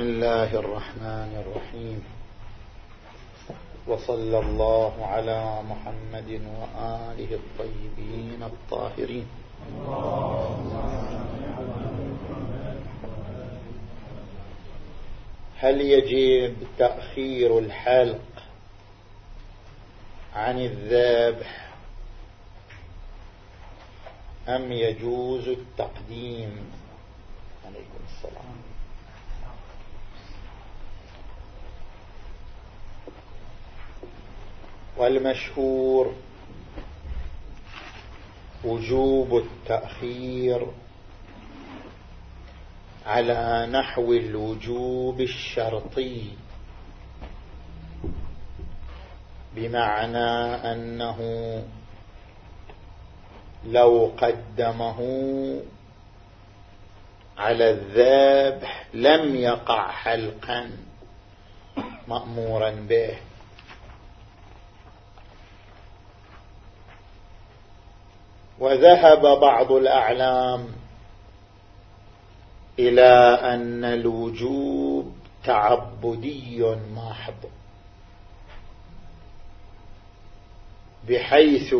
بسم الله الرحمن الرحيم. وصلى الله على محمد وآله الطيبين الطاهرين. هل يجب تأخير الحلق عن الذبح أم يجوز التقديم؟ عليكم السلام. والمشهور وجوب التأخير على نحو الوجوب الشرطي بمعنى أنه لو قدمه على الذبح لم يقع حلقا مأمورا به. وذهب بعض الأعلام إلى أن الوجوب تعبدي محض. بحيث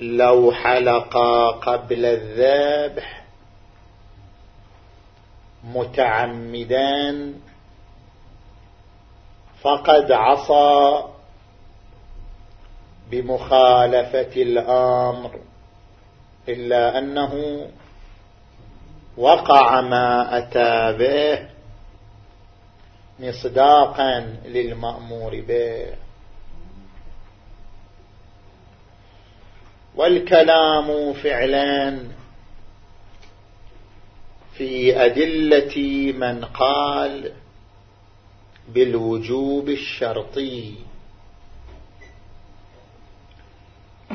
لو حلق قبل الذبح متعمدان فقد عصى بمخالفة الأمر إلا أنه وقع ما أتى به مصداقا للمأمور به. والكلام فعلا في أدلة من قال بالوجوب الشرطي.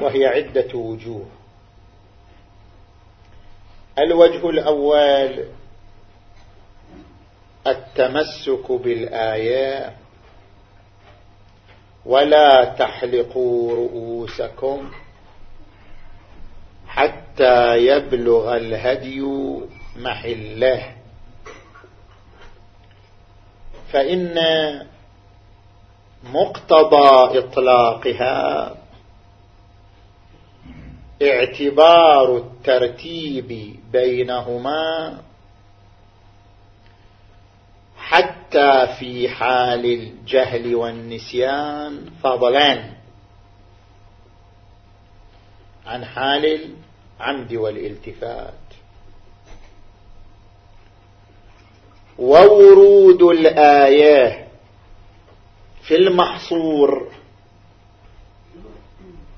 وهي عدة وجوه. الوجه الأول التمسك بالآية ولا تحلقوا رؤوسكم حتى يبلغ الهدي محله. فإن مقتضى إطلاقها اعتبار الترتيب بينهما حتى في حال الجهل والنسيان فضلا عن حال العمد والالتفات. وورود الآية في المحصور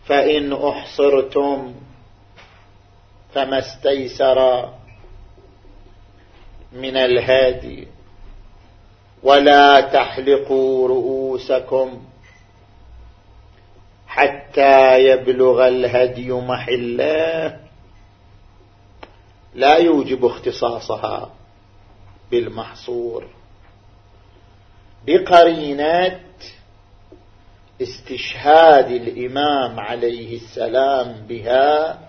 فإن أحصرتم فما استيسر من الهادي ولا تحلقوا رؤوسكم حتى يبلغ الهدي محله. لا يوجب اختصاصها بالمحصور. بقرينات استشهاد الإمام عليه السلام بها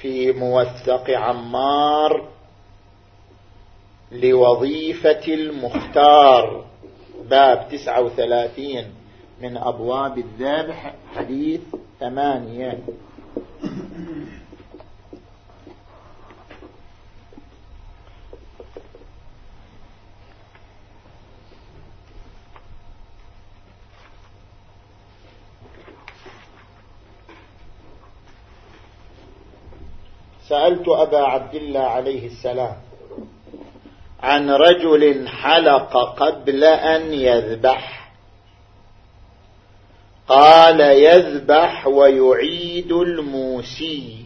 في موثق عمار لوظيفة المختار باب تسعة وثلاثين من أبواب الذبح حديث ثمانية. سألت أبا عبد الله عليه السلام عن رجل حلق قبل أن يذبح. قال يذبح ويعيد الموسي.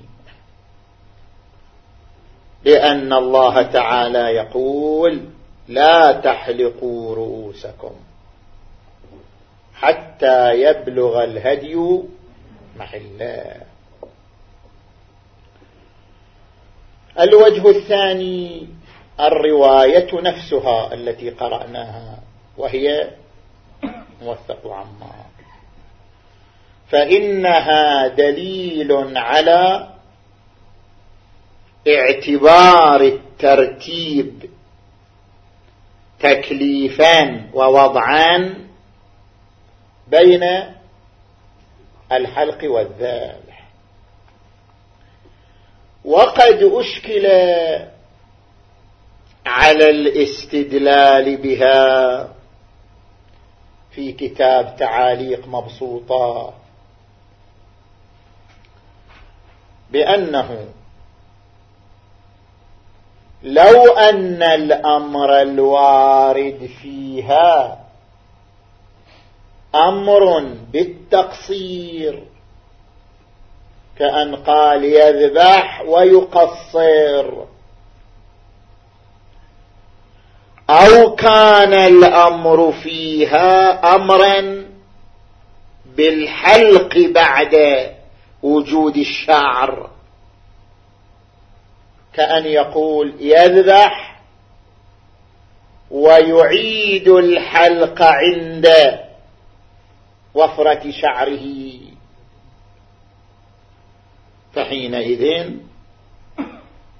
لأن الله تعالى يقول لا تحلقوا رؤوسكم حتى يبلغ الهدي محله الوجه الثاني الرواية نفسها التي قرأناها وهي موثق عمار فإنها دليل على اعتبار الترتيب تكليفا ووضعا بين الحلق والذبح وقد أشكل على الاستدلال بها في كتاب تعاليق مبسوطة بأنه لو أن الأمر الوارد فيها أمر بالتقصير كأن قال يذبح ويقصر. أو كان الأمر فيها أمرا بالحلق بعد وجود الشعر. كأن يقول يذبح ويعيد الحلق عند وفرة شعره. فحينئذ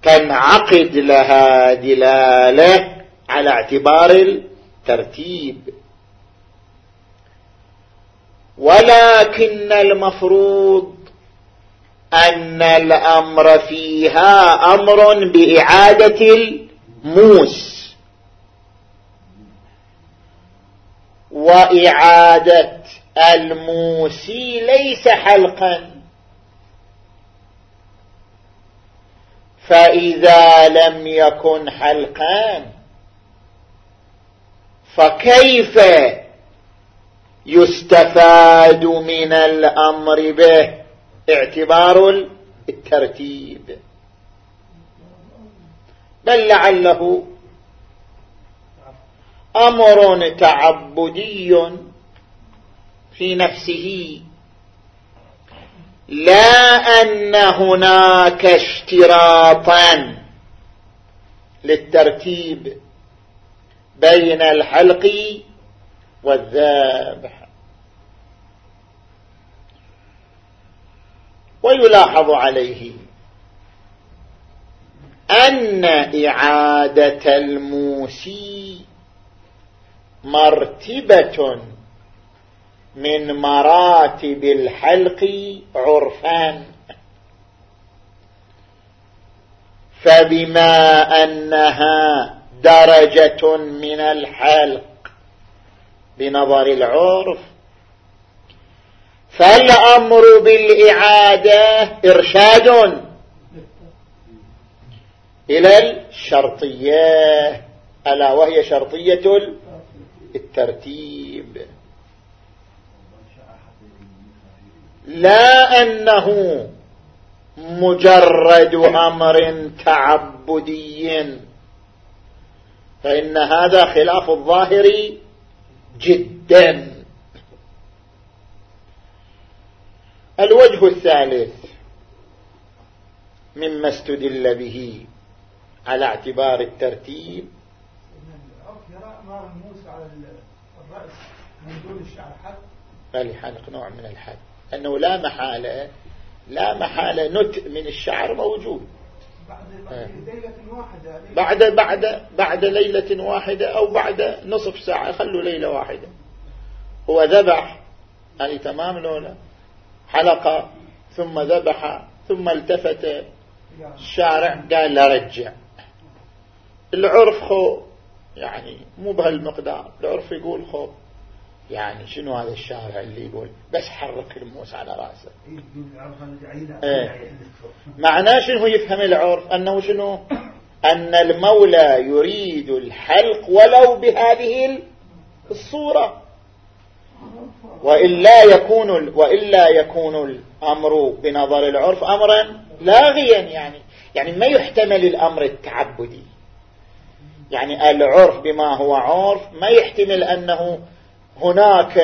تنعقد لها دلالة على اعتبار الترتيب. ولكن المفروض أن الأمر فيها أمر بإعادة الموس. وإعادة الموسي ليس حلقا. فإذا لم يكن حلقان فكيف يستفاد من الأمر به؟ اعتبار الترتيب. بل لعله أمر تعبدي في نفسه. لا أن هناك اشتراطا للترتيب بين الحلق والذابح ويلاحظ عليه أن إعادة الموسي مرتبة من مراتب الحلق عرفان. فبما أنها درجة من الحلق بنظر العرف فالأمر بالإعادة إرشاد إلى الشرطية ألا وهي شرطية الترتيب. لا أنه مجرد أمر تعبدي فإن هذا خلاف الظاهر جدا. الوجه الثالث مما استدل به على اعتبار الترتيب. فلحلق نوع من الحد. أنه لا محالة لا محالة نتء من الشعر موجود. بعد ليلة واحدة. بعد بعد بعد ليلة واحدة أو بعد نصف ساعة خلوا ليلة واحدة. هو ذبح يعني تمام لولا. حلقة ثم ذبح ثم التفت الشارع قال لا رجع. العرف خو يعني مو بهالمقدار. العرف يقول خو. يعني شنو هذا الشارع اللي يقول بس حرك الموس على رأسه؟ إيه. معناه شنو يفهم العرف؟ أنه شنو؟ أن المولى يريد الحلق ولو بهذه الصورة. وإلا يكون وإلا يكون الأمر بنظر العرف أمرا لاغيا يعني. يعني ما يحتمل الأمر التعبدي. يعني العرف بما هو عرف ما يحتمل أنه هناك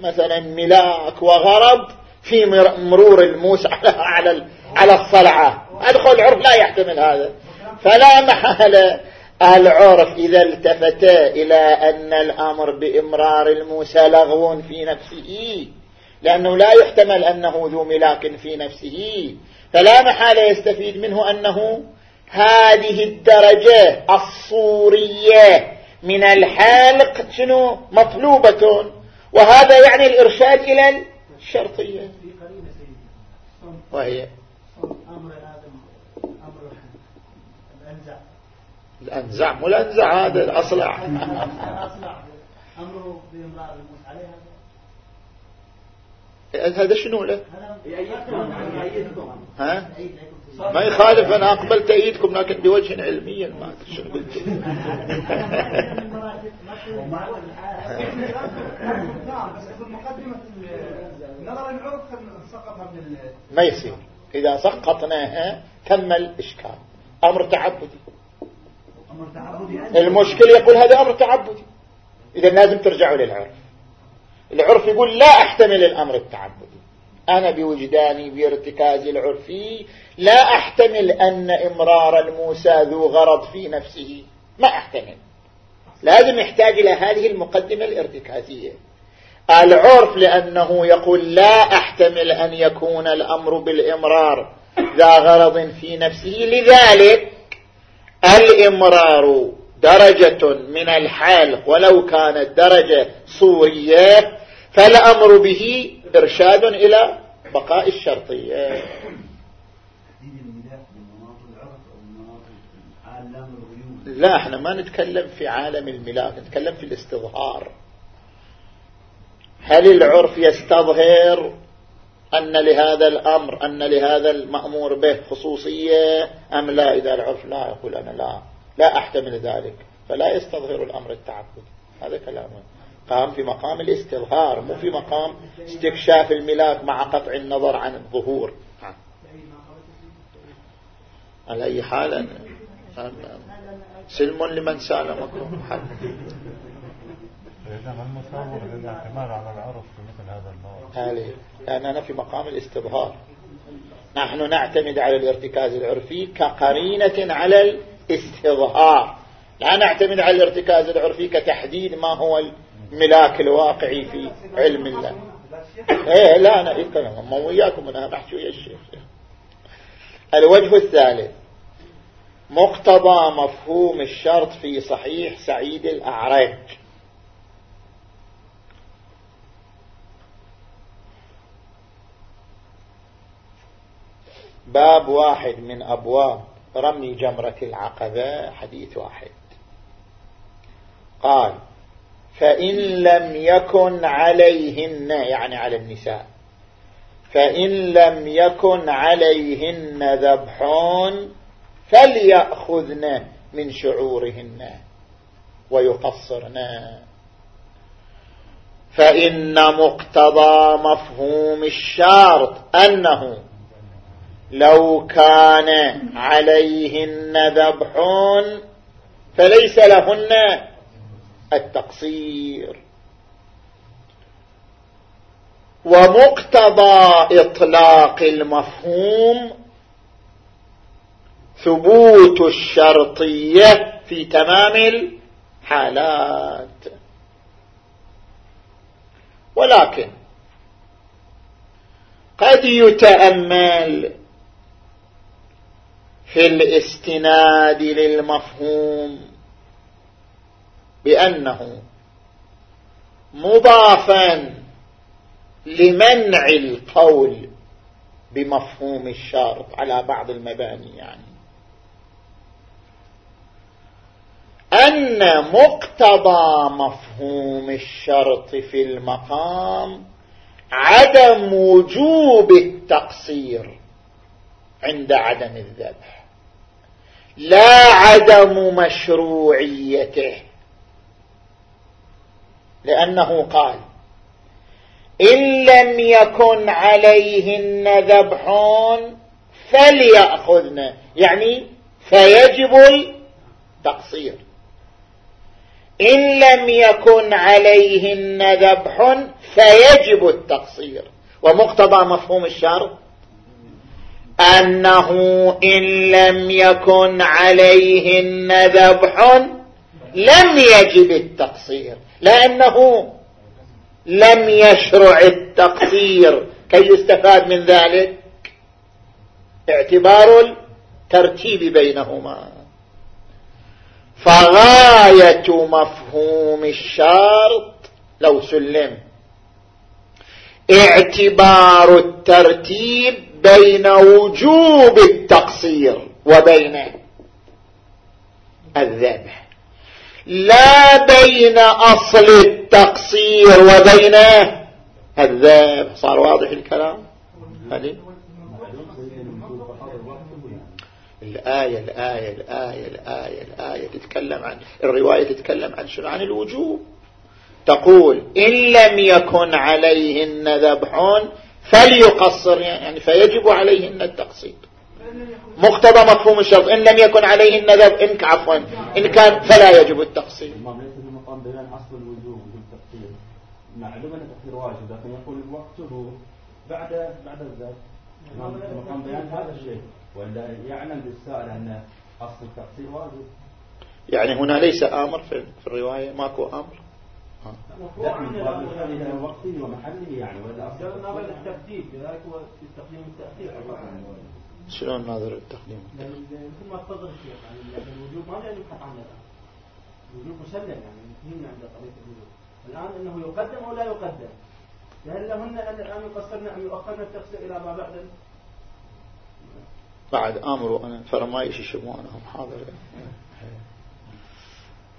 مثلا ملاك وغرض في مرور الموس على على على الصلعة. أدخل العرف لا يحتمل هذا. فلا محالة العرف إذا التفت إلى أن الأمر بإمرار الموسى لغو في نفسه. لأنه لا يحتمل أنه ذو ملاك في نفسه. فلا محالة يستفيد منه أنه هذه الدرجة الصورية من الحالق شنو؟ مطلوبة. وهذا يعني الإرشاد إلى الشرطية. وهي أمر أمر الأنزع. مو الأنزع هذا الأصلع. أمره بإمرار. هذا شنو له؟ ها؟ ما يخالف أنا أقبل تأييدكم لكن بوجه علمي ما شنو قلت. ما يصير. إذا سقطناها تم الإشكال. أمر تعبدي. المشكل يقول هذا أمر تعبدي. إذا لازم ترجعوا للعرف. العرف يقول لا أحتمل الأمر التعبدي. أنا بوجداني بارتكازي العرفي لا أحتمل أن إمرار الموسى ذو غرض في نفسه. ما أحتمل. لازم يحتاج إلى هذه المقدمة الارتكازية. العرف لأنه يقول لا أحتمل أن يكون الأمر بالإمرار ذا غرض في نفسه. لذلك الإمرار درجة من الحال ولو كانت درجة صورية فالأمر به إرشاد إلى بقاء الشرطية لا إحنا ما نتكلم في عالم الملاك نتكلم في الاستظهار. هل العرف يستظهر أن لهذا الأمر أن لهذا المأمور به خصوصية أم لا؟ إذا العرف لا يقول أنا لا. لا أحتمل ذلك. فلا يستظهر الأمر التعبد. هذا كلامه. قام في مقام الاستظهار مو في مقام استكشاف الملاك مع قطع النظر عن الظهور. على أي حال سلم لمن سالمكم. المصور للاعتماد على العرف في مثل هذا الموضوع لأننا في مقام الاستظهار. نحن نعتمد على الارتكاز العرفي كقرينة على الاستظهار. لا نعتمد على الارتكاز العرفي كتحديد ما هو الملاك الواقعي في علم الله. إيه لا أنا اتكلم ما وياكم أنا بحكي ويا الشيخ. الوجه الثالث مقتضى مفهوم الشرط في صحيح سعيد الأعرج. باب واحد من أبواب رمي جمرة العقبة حديث واحد. قال فإن لم يكن عليهن يعني على النساء. فإن لم يكن عليهن ذبحون فليأخذن من شعورهن ويقصرن. فإن مقتضى مفهوم الشرط أنه لو كان عليهن ذبحون فليس لهن التقصير. ومقتضى إطلاق المفهوم ثبوت الشرطية في تمام الحالات. ولكن قد يتأمل في الاستناد للمفهوم بأنه مضافا لمنع القول بمفهوم الشرط على بعض المباني يعني. أن مقتضى مفهوم الشرط في المقام عدم وجوب التقصير عند عدم الذبح لا عدم مشروعيته. لأنه قال إن لم يكن عليهن ذبح فليأخذن يعني فيجب التقصير. إن لم يكن عليهن ذبح فيجب التقصير. ومقتضى مفهوم الشرط أنه إن لم يكن عليهن ذبح لم يجب التقصير. لأنه لم يشرع التقصير. كي يستفاد من ذلك اعتبار الترتيب بينهما. فغاية مفهوم الشرط لو سلم. اعتبار الترتيب بين وجوب التقصير وبين الذبح. لا بين أصل التقصير وبين الذبح صار واضح الكلام؟ الآية الآية الآية الآية الآية تتكلم عن الرواية تتكلم عن شنو؟ عن الوجوب. تقول إن لم يكن عليهن ذبح فليقصر يعني فيجب عليهن التقصير. مقتضى مفهوم الشرط. إن لم يكن عليهن ذبح إن عفوا إن كان فلا يجب التقصير. ليس بمقام بيان أصل الوجوب والتقصير. معلوم أن التقصير واجب لكن يقول وقته بعد بعد الذبح مقام بيان هذا الشيء. ولا يعلم بالسائل أن أصل التقصير واجب. يعني هنا ليس آمر في الرواية ماكو آمر. لكن وقته ومحله يعني ولا الترتيب لذلك هو التقديم والتأخير شلون ناظر التقديم؟ مثل ما تفضل يعني الوجوب ما يبحث عنه الوجوب مسلم يعني مهم عند قضية الوجوب الآن أنه يقدم أو لا يقدم هل لهن أن الآن يقصرن أم يؤخرن التقصير إلى ما بعد بعد أمر أنا فرمايش يشمونهم حاضر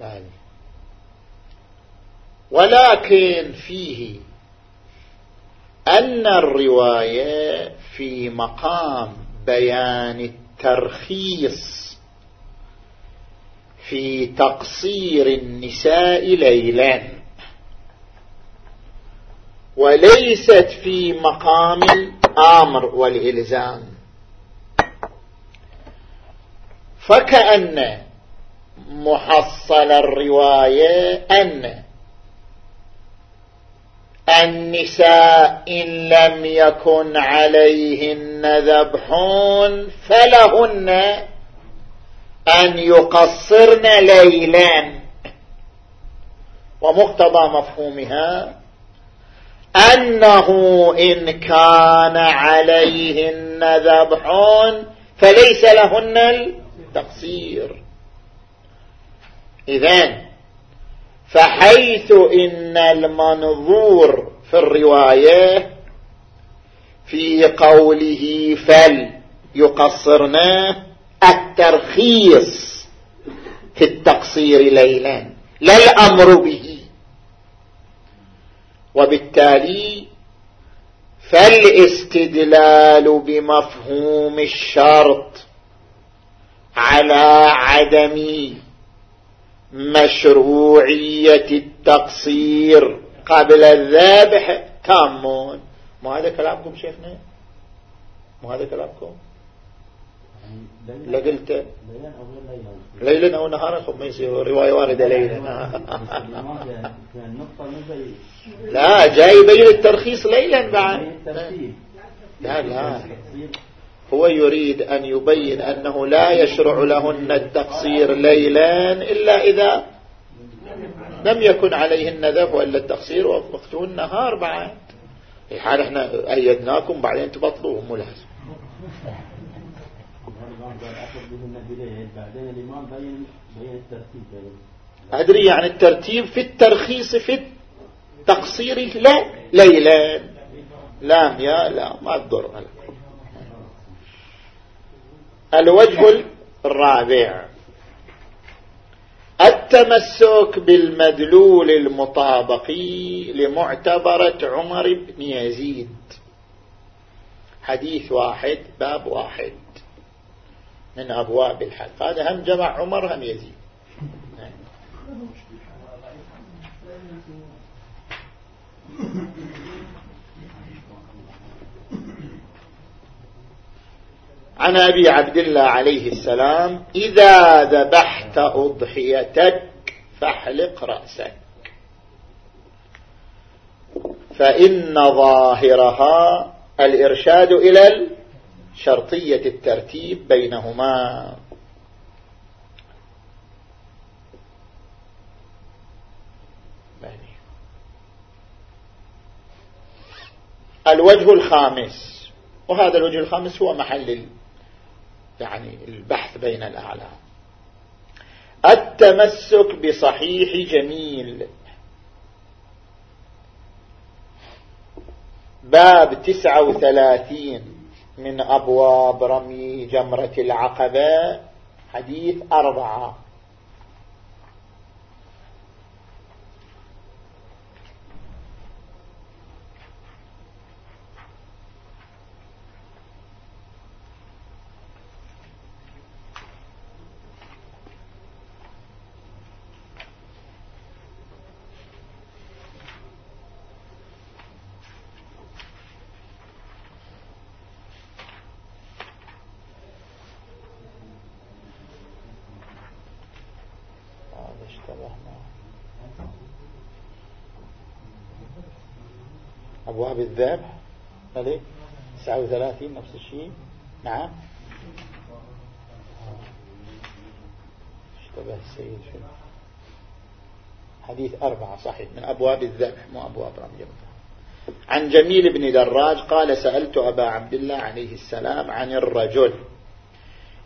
يعني. ولكن فيه أن الرواية في مقام بيان الترخيص في تقصير النساء ليلا وليست في مقام الآمر والإلزام. فكأن محصل الرواية أن النساء إن لم يكن عليهن ذبح فلهن أن يقصرن ليلا. ومقتضى مفهومها أنه إن كان عليهن ذبح فليس لهن التقصير. إذن فحيث إن المنظور في الرواية في قوله فل يقصرنا الترخيص في التقصير ليلا لا الأمر به. وبالتالي فالاستدلال بمفهوم الشرط على عدم مشروعية التقصير. قبل الذابح تامون مو هذا كلامكم شيخنا؟ مو هذا كلامكم؟ لا قلت. ليلا أو نهارا؟ خب ما يصير رواية واردة ليلا. لا جاي يبين الترخيص ليلا بعد. لا لا. هو يريد أن يبين أنه لا يشرع لهن التقصير ليلا إلا إذا لم يكن عليهن ذبح وإلا التقصير وقته النهار بعد. الحال إحنا أيدناكم بعدين تبطلوا هم لازم أدري يعني الترتيب في الترخيص في التقصير لا ليلا لا يا لا ما تضر. الوجه الرابع. التمسك بالمدلول المطابقي لمعتبرة عمر بن يزيد. حديث واحد باب واحد. من أبواب الحق هذا هم جمع عمر هم يزيد. عن أبي عبد الله عليه السلام إذا ذبحت أضحيتك فاحلق رأسك. فإن ظاهرها الإرشاد إلى شرطية الترتيب بينهما. الوجه الخامس وهذا الوجه الخامس هو محل يعني البحث بين الأعلام. التمسك بصحيح جميل. باب تسعة وثلاثين من أبواب رمي جمرة العقبة حديث أربعة. أبواب الذبح هذه 39 نفس الشيء. نعم. اشتبه السيد في حديث أربعة صحيح من أبواب الذبح مو أبواب رمي عن جميل بن دراج قال سألت أبا عبد الله عليه السلام عن الرجل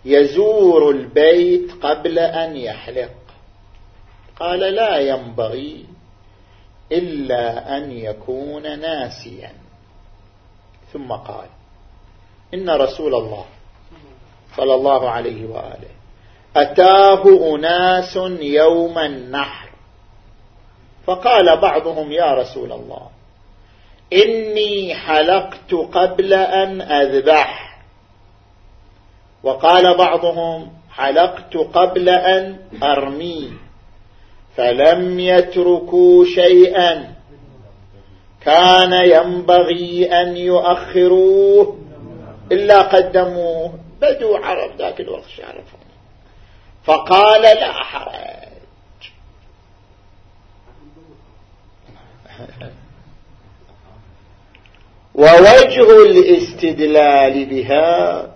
يزور البيت قبل أن يحلق. قال لا ينبغي إلا أن يكون ناسيا. ثم قال إن رسول الله صلى الله عليه وآله أتاه أناس يوم النحر. فقال بعضهم يا رسول الله إني حلقت قبل أن أذبح. وقال بعضهم حلقت قبل أن أرمي. فلم يتركوا شيئا. كان ينبغي أن يؤخروه. إلا قدموه. بدو عرب ذاك الوقت يعرفون فقال لا حرج. ووجه الاستدلال بها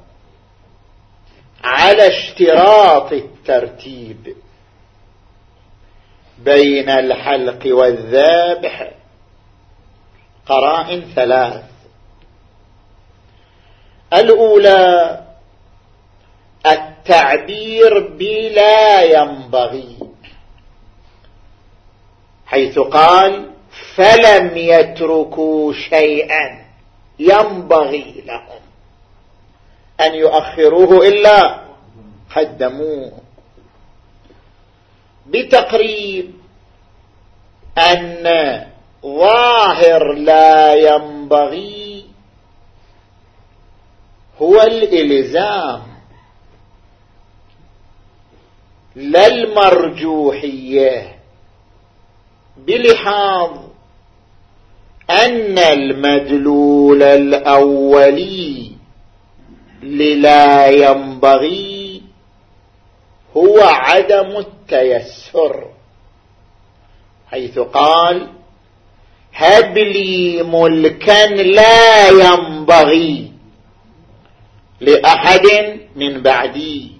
على اشتراط الترتيب. بين الحلق والذابح قرائن ثلاث. الأولى التعبير بلا ينبغي حيث قال فلم يتركوا شيئا ينبغي لهم أن يؤخروه إلا قدموه. بتقريب أن ظاهر لا ينبغي هو الإلزام لا المرجوحية بلحاظ أن المدلول الأولي للا ينبغي هو عدم التيسر. حيث قال هب لي ملكا لا ينبغي لأحد من بعدي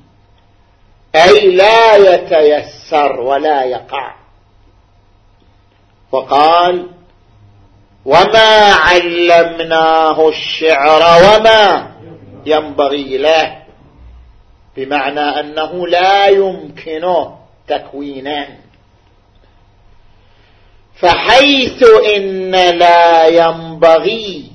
أي لا يتيسر ولا يقع. وقال وما علمناه الشعر وما ينبغي له. بمعنى أنه لا يمكنه تكوينا. فحيث إن لا ينبغي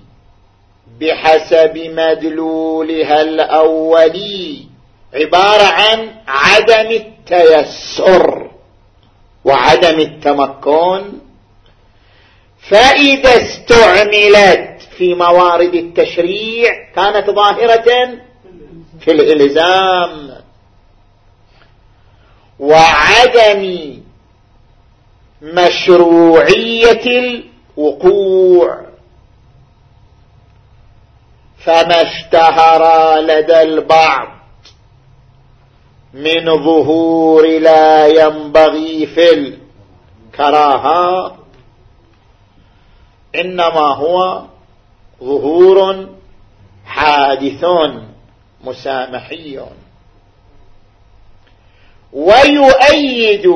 بحسب مدلولها الأولي عبارة عن عدم التيسر وعدم التمكن فإذا استعملت في موارد التشريع كانت ظاهرة في الإلزام. وعدم مشروعية الوقوع. فما اشتهر لدى البعض من ظهور لا ينبغي في الكراهة إنما هو ظهور حادث. مسامحي ويؤيد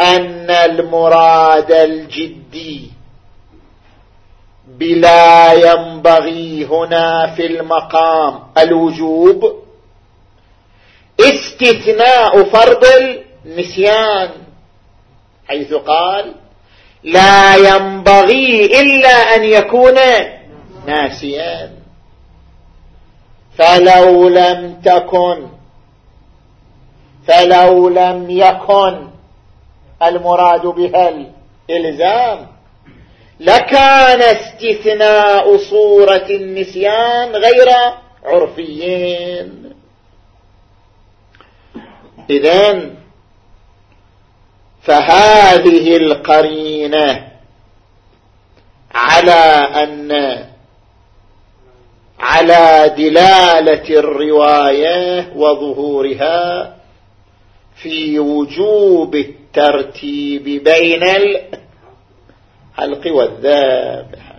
أن المراد الجدي بلا ينبغي هنا في المقام الوجوب استثناء فرض نسيان حيث قال لا ينبغي إلا أن يكون ناسيا. فلو لم تكن فلو لم يكن المراد بها الإلزام لكان استثناء صورة النسيان غير عرفيين. إذن فهذه القرينة على أن على دلالة الرواية وظهورها في وجوب الترتيب بين الحلق والذابح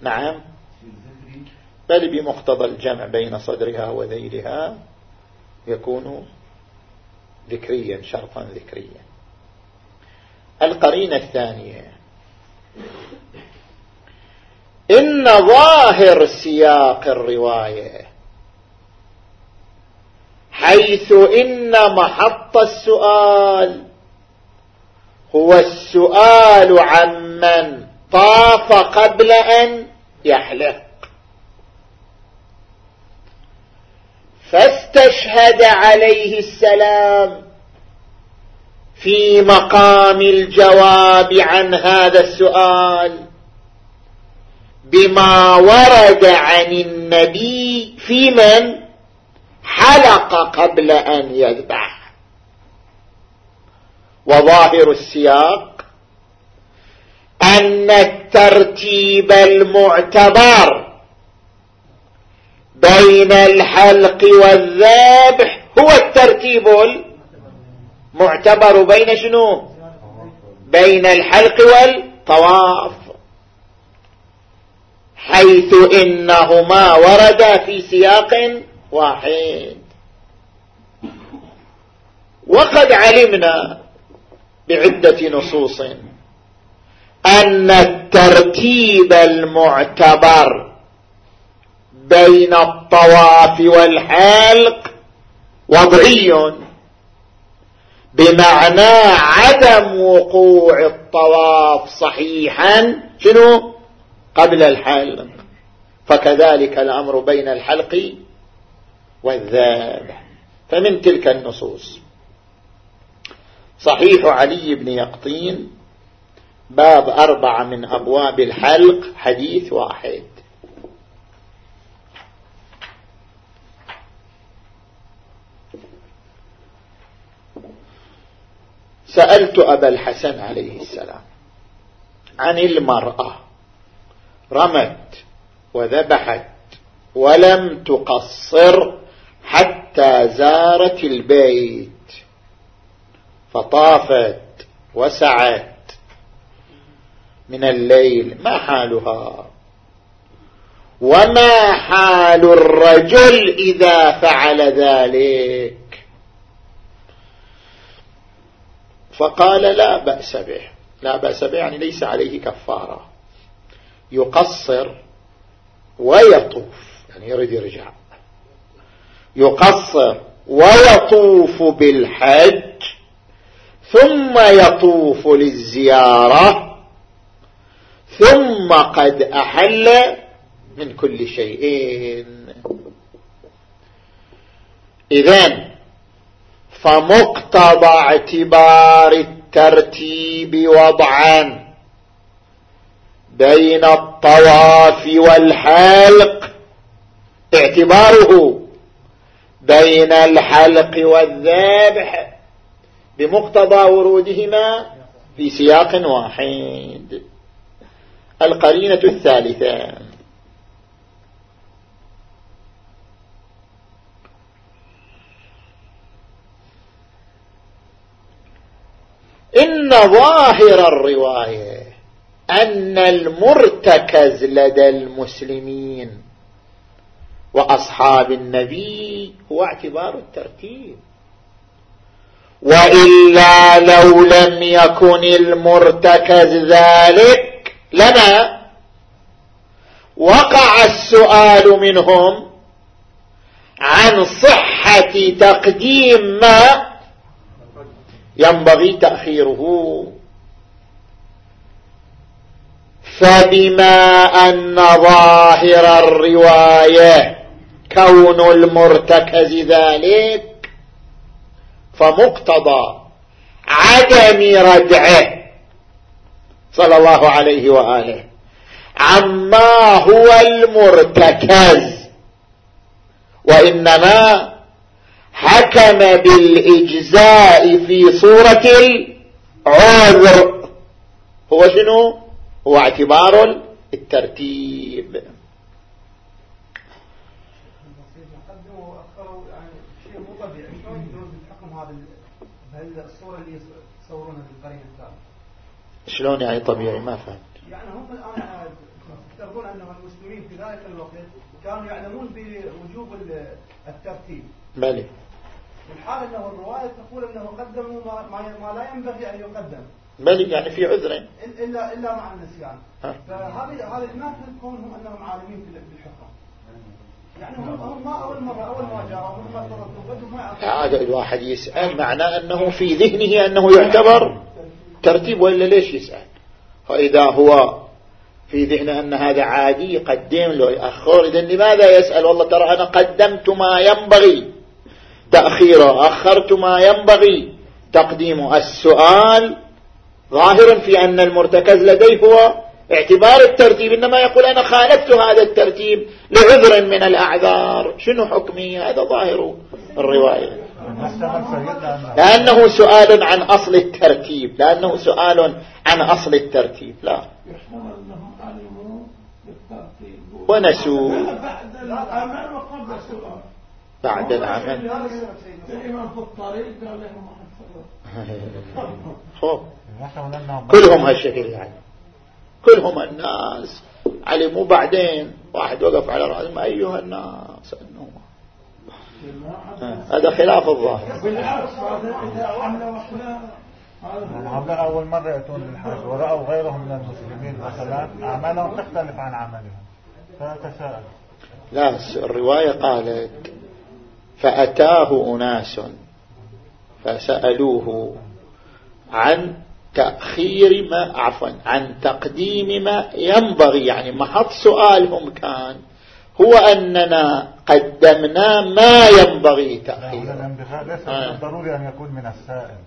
نعم. بل بمقتضى الجمع بين صدرها وذيلها يكون ذكريا شرطا ذكريا. القرينة الثانية. إن ظاهر سياق الرواية حيث إن محط السؤال هو السؤال عمن طاف قبل أن يحلق. فاستشهد عليه السلام في مقام الجواب عن هذا السؤال. بما ورد عن النبي في من حلق قبل أن يذبح. وظاهر السياق أن الترتيب المعتبر بين الحلق والذبح هو الترتيب المعتبر بين شنو؟ بين الحلق والطواف. حيث إنهما وردا في سياق واحد. وقد علمنا بعدة نصوص أن الترتيب المعتبر بين الطواف والحلق وضعي. بمعنى عدم وقوع الطواف صحيحا شنو؟ قبل الحلق. فكذلك الأمر بين الحلق والذابح فمن تلك النصوص. صحيح علي بن يقطين باب أربعة من أبواب الحلق حديث واحد. سألت أبا الحسن عليه السلام عن المرأة رمت وذبحت ولم تقصر حتى زارت البيت فطافت وسعت من الليل ما حالها؟ وما حال الرجل إذا فعل ذلك؟ فقال لا بأس به. لا بأس به يعني ليس عليه كفارة. يقصر ويطوف. يعني يريد يرجع. يقصر ويطوف بالحج ثم يطوف للزيارة ثم قد أحل من كل شيئين إذن فمقتضى اعتبار الترتيب وضعا بين الطواف والحلق. اعتباره بين الحلق والذابح بمقتضى ورودهما في سياق واحد. القرينة الثالثة. إن ظاهر الرواية أن المرتكز لدى المسلمين وأصحاب النبي هو اعتبار الترتيب. وإلا لو لم يكن المرتكز ذلك لما؟ وقع السؤال منهم عن صحة تقديم ما ينبغي تأخيره. فبما أن ظاهر الرواية كون المرتكز ذلك فمقتضى عدم ردعه صلى الله عليه وآله. عما هو المرتكز وإنما حكم بالإجزاء في صورة العذر. هو شنو؟ هو اعتبار الترتيب. شلون يعني طبيعي؟ ما فهمت. يعني هم الآن يفترضون أن المسلمين في ذلك الوقت كانوا يعلمون بوجوب الترتيب. بلي الحال أنه الرواية تقول أنه قدموا ما, ما لا ينبغي أن يقدم. بل يعني في عذر. إلا, إلا مع النسيان. فهذه هذه ما كونهم أنهم عالمين بالحكم يعني هم ما أول مرة أول ما جاءوا ما هذا الواحد يسأل معناه أنه في ذهنه أنه يعتبر ترتيب وإلا ليش يسأل؟ فإذا هو في ذهنه أن هذا عادي يقدم له يأخر إذن لماذا يسأل؟ والله ترى أنا قدمت ما ينبغي. تأخيره أخرت ما ينبغي. تقديمه السؤال ظاهر في أن المرتكز لديه هو اعتبار الترتيب إنما يقول أنا خالفت هذا الترتيب لعذر من الأعذار. شنو حكمي؟ هذا ظاهر الرواية. لأنه سؤال عن أصل الترتيب لأنه سؤال عن أصل الترتيب. لا. ونسوا. بعد العمل كلهم هالشكل يعني. كلهم الناس. علموا بعدين. واحد وقف على رأسهم أيها الناس أنه هذا خلاف الظاهر. بالعكس هم أول مرة يأتون للحج ورأوا غيرهم من المسلمين مثلا. أعمالهم تختلف عن عملهم. فتساءل لا الرواية قالت فأتاه أناس فسألوه عن تأخير ما عفوا عن تقديم ما ينبغي. يعني محط سؤالهم كان هو أننا قدمنا ما ينبغي تأخيره. ليس آه. ضروري أن يكون من السائل.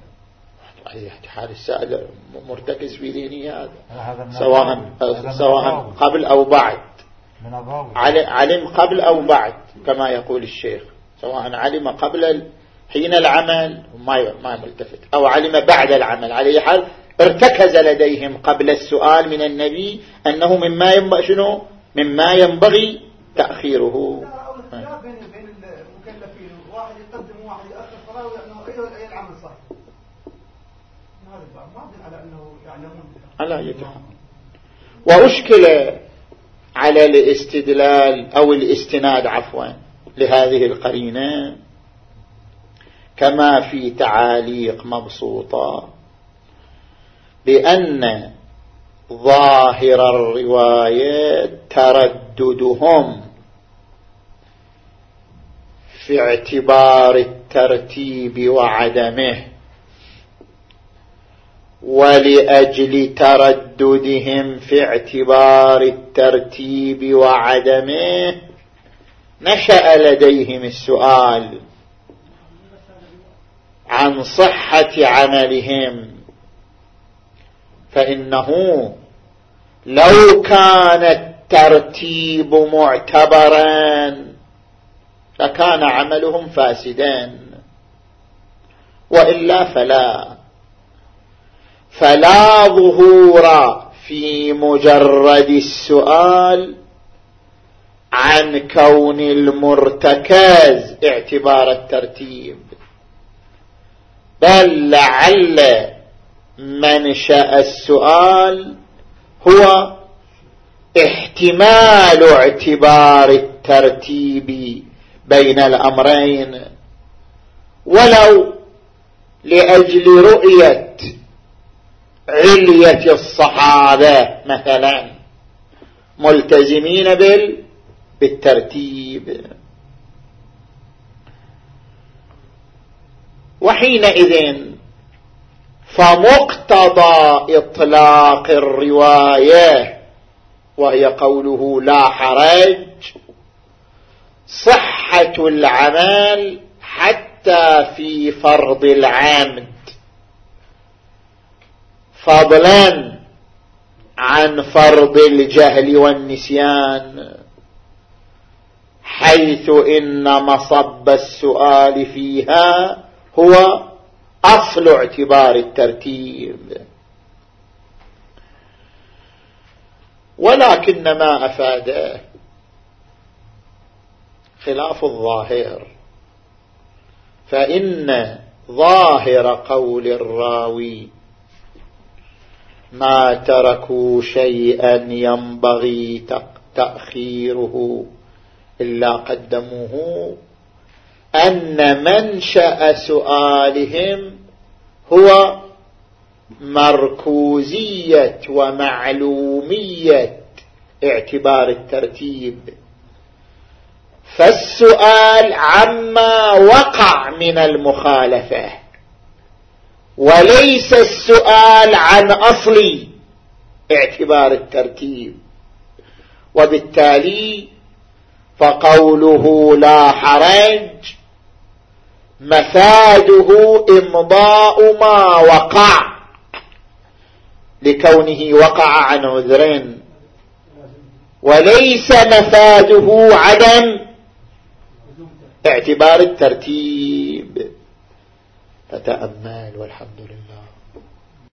حال السائل مرتكز في ذهنه هذا. سواء سواء قبل أو بعد. علم قبل أو بعد كما يقول الشيخ. سواء علم قبل حين العمل ما ما ملتفت. أو علم بعد العمل. على حال ارتكز لديهم قبل السؤال من النبي أنه مما ينبغي شنو؟ مما ينبغي تأخيره. أي على يتحمل وأشكل على الاستدلال أو الاستناد عفوا. لهذه القرينة كما في تعاليق مبسوطة بأن ظاهر الرواية ترددهم في اعتبار الترتيب وعدمه ولأجل ترددهم في اعتبار الترتيب وعدمه نشأ لديهم السؤال عن صحة عملهم. فإنه لو كان الترتيب معتبرا لكان عملهم فاسدا. وإلا فلا. فلا ظهور في مجرد السؤال عن كون المرتكز اعتبار الترتيب. بل لعل منشأ السؤال هو احتمال اعتبار الترتيب بين الأمرين. ولو لأجل رؤية علية الصحابة مثلا. ملتزمين بال بالترتيب. وحينئذ فمقتضى إطلاق الرواية وهي قوله لا حرج صحة العمل حتى في فرض العمد. فضلا عن فرض الجهل والنسيان. حيث إن مصب السؤال فيها هو أصل اعتبار الترتيب. ولكن ما أفاده خلاف الظاهر فإن ظاهر قول الراوي ما تركوا شيئا ينبغي تأخيره. إلا قدموه أن منشأ سؤالهم هو مركوزية ومعلومية اعتبار الترتيب. فالسؤال عما وقع من المخالفة وليس السؤال عن أصل اعتبار الترتيب. وبالتالي فقوله لا حرج مفاده إمضاء ما وقع لكونه وقع عن عذر وليس مفاده عدم اعتبار الترتيب. فتأمل والحمد لله.